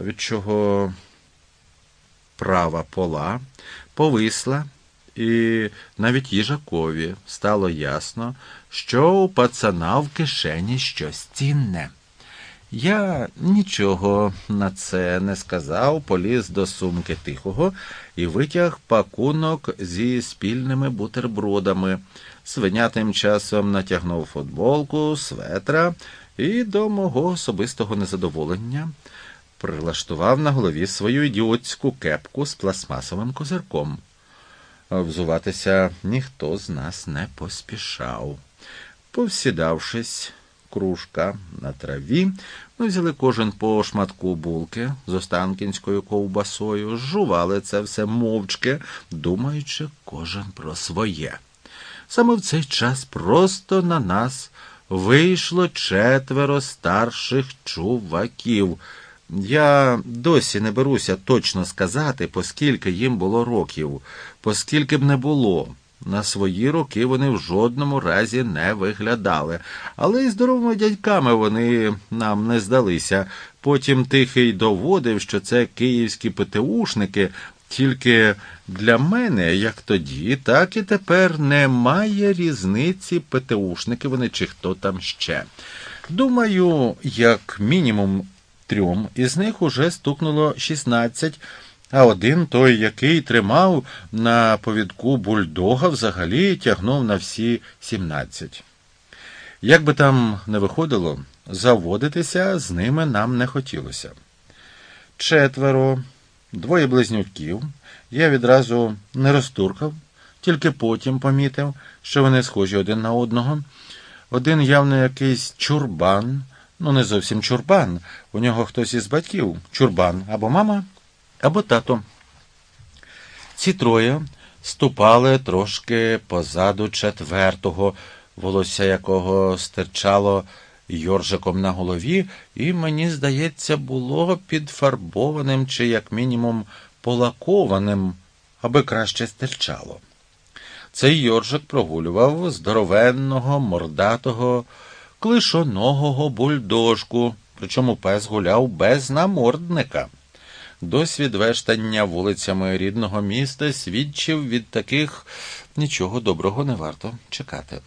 від чого права пола повисла, і навіть їжакові стало ясно, що у пацана в кишені щось цінне. Я нічого на це не сказав, поліз до сумки тихого і витяг пакунок зі спільними бутербродами. Свиня тим часом натягнув футболку, светра і до мого особистого незадоволення прилаштував на голові свою ідіотську кепку з пластмасовим козирком. Взуватися ніхто з нас не поспішав. Повсідавшись, кружка на траві, ми взяли кожен по шматку булки з останкінською ковбасою, жували це все мовчки, думаючи кожен про своє. Саме в цей час просто на нас вийшло четверо старших чуваків. Я досі не беруся точно сказати, поскільки їм було років, поскільки б не було. На свої роки вони в жодному разі не виглядали, але й здоровими дядьками вони нам не здалися. Потім тихий доводив, що це київські ПТУшники, тільки для мене, як тоді, так і тепер немає різниці ПТУшники вони чи хто там ще. Думаю, як мінімум трьом із них уже стукнуло 16, а один той, який тримав на повідку бульдога, взагалі тягнув на всі 17. Як би там не виходило, заводитися з ними нам не хотілося. Четверо, двоє близнюків. Я відразу не розтуркав, тільки потім помітив, що вони схожі один на одного. Один явно якийсь чурбан, ну не зовсім чурбан. У нього хтось із батьків чурбан або мама, або тато. Ці троє ступали трошки позаду четвертого, волосся якого стирчало йоржиком на голові, і, мені здається, було підфарбованим чи, як мінімум, полакованим, аби краще стирчало. Цей йоржик прогулював здоровенного, мордатого, клишоногого бульдожку, причому пес гуляв без намордника. Досвід вештання вулицями рідного міста свідчив від таких нічого доброго не варто чекати.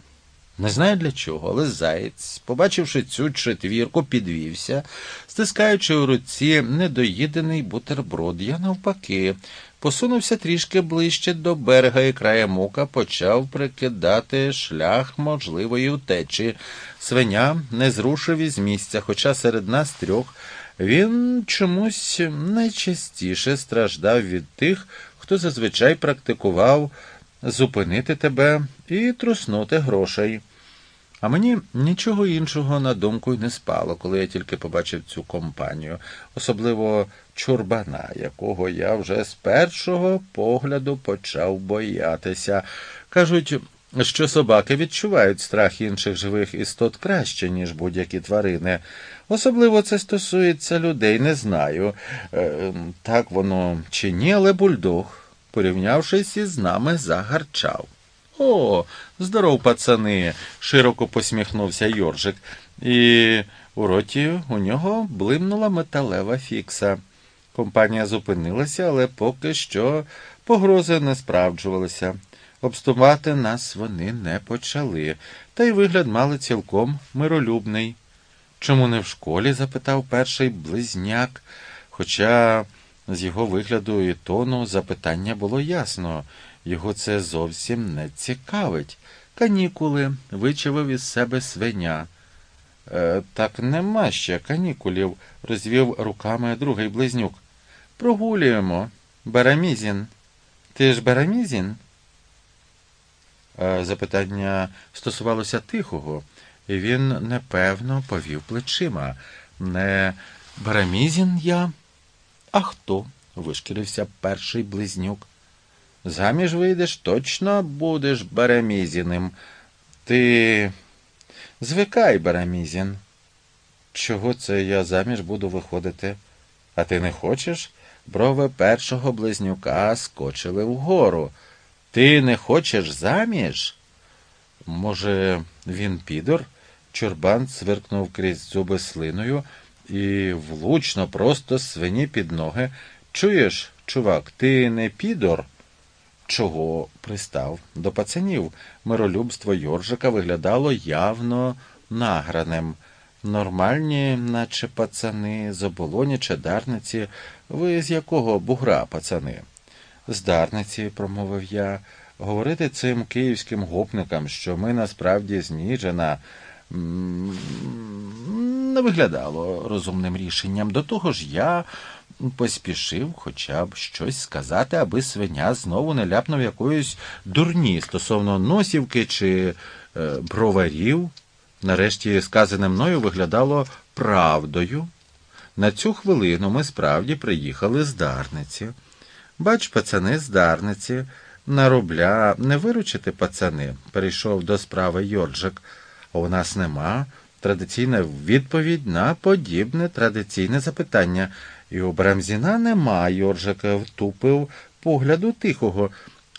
Не знаю для чого, але заєць, побачивши цю четвірку, підвівся, стискаючи у руці недоїдений бутерброд, я навпаки, посунувся трішки ближче до берега і краєм ока почав прикидати шлях можливої утечі. Свиня не зрушив із місця, хоча серед нас трьох він чомусь найчастіше страждав від тих, хто зазвичай практикував зупинити тебе і труснути грошей. А мені нічого іншого на думку й не спало, коли я тільки побачив цю компанію, особливо чурбана, якого я вже з першого погляду почав боятися. Кажуть, що собаки відчувають страх інших живих істот краще, ніж будь-які тварини. Особливо це стосується людей, не знаю, е, так воно чи ні, але бульдог, порівнявшись із нами, загарчав. О, здоров, пацани, широко посміхнувся Йоржик, і у роті у нього блимнула металева фікса. Компанія зупинилася, але поки що погрози не справджувалися. Обступати нас вони не почали, та й вигляд мали цілком миролюбний. Чому не в школі? запитав перший близняк, хоча з його вигляду і тону запитання було ясно. Його це зовсім не цікавить. Канікули вичавив із себе свиня. «Е, Так нема ще канікулів, розвів руками другий близнюк. Прогулюємо. Барамізін. Ти ж Барамізін? Е, запитання стосувалося тихого, і він непевно повів плечима. Не Барамізін я? А хто? вишкірився перший близнюк. Заміж вийдеш, точно будеш Барамізіним. Ти звикай, Барамізін. Чого це я заміж буду виходити? А ти не хочеш? Брови першого близнюка скочили вгору. Ти не хочеш заміж? Може, він підор? Чурбан цвиркнув крізь зуби слиною і влучно просто свині під ноги. Чуєш, чувак, ти не підор? Чого пристав до пацанів? Миролюбство Йоржика виглядало явно награним. Нормальні, наче пацани, з чи дарниці. Ви з якого бугра, пацани? З дарниці, промовив я, говорити цим київським гопникам, що ми насправді зніжена, не виглядало розумним рішенням. До того ж, я поспішив хоча б щось сказати, аби свиня знову не ляпнув якоїсь дурні стосовно носівки чи е, броварів. Нарешті сказане мною виглядало правдою. На цю хвилину ми справді приїхали з Дарниці. Бач, пацани з Дарниці, на рубля не виручити пацани, перейшов до справи Йорджик. А у нас нема традиційна відповідь на подібне традиційне запитання. І у Барамзіна нема, Йорджик втупив погляду тихого.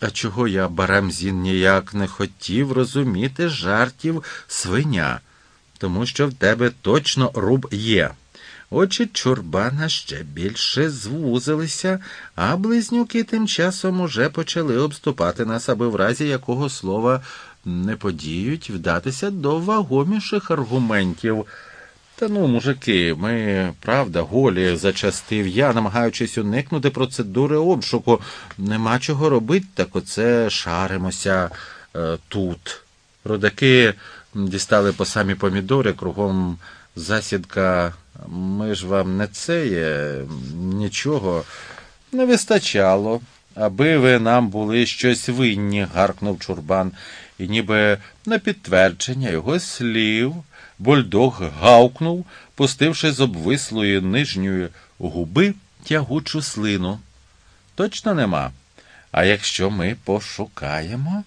А чого я, Барамзін, ніяк не хотів розуміти жартів свиня, тому що в тебе точно руб є. Очі чурбана ще більше звузилися, а близнюки тим часом уже почали обступати нас, аби в разі якого слова не подіють вдатися до вагоміших аргументів. Та ну, мужики, ми, правда, голі зачастив я, намагаючись уникнути процедури обшуку. Нема чого робити, так оце шаримося е, тут. Родаки дістали по самі помідори, кругом засідка. Ми ж вам не це є, нічого не вистачало, аби ви нам були щось винні, гаркнув чурбан, і ніби на підтвердження його слів. Бульдог гавкнув, пустивши з обвислої нижньої губи тягучу слину. Точно нема. А якщо ми пошукаємо?